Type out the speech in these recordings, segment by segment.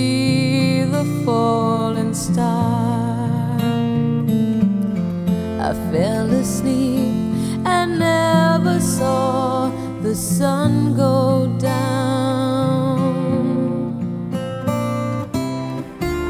see the falling star. I fell asleep and never saw the sun go down.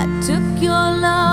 I took your love.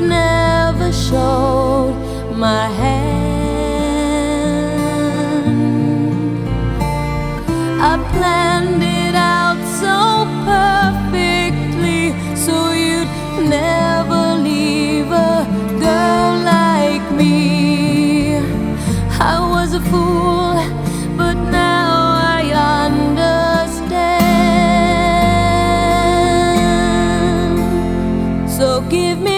never showed my hand. I planned it out so perfectly, so you'd never leave a girl like me. I was a fool, but now I understand. So give me.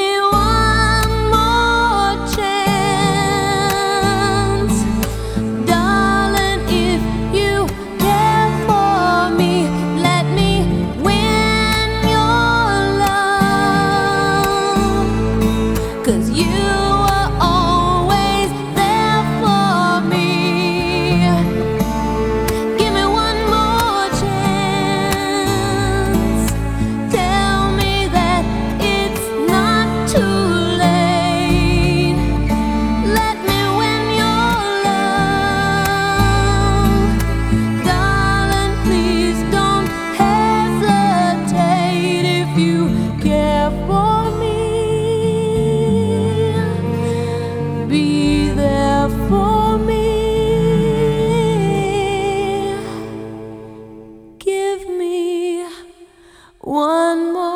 One more.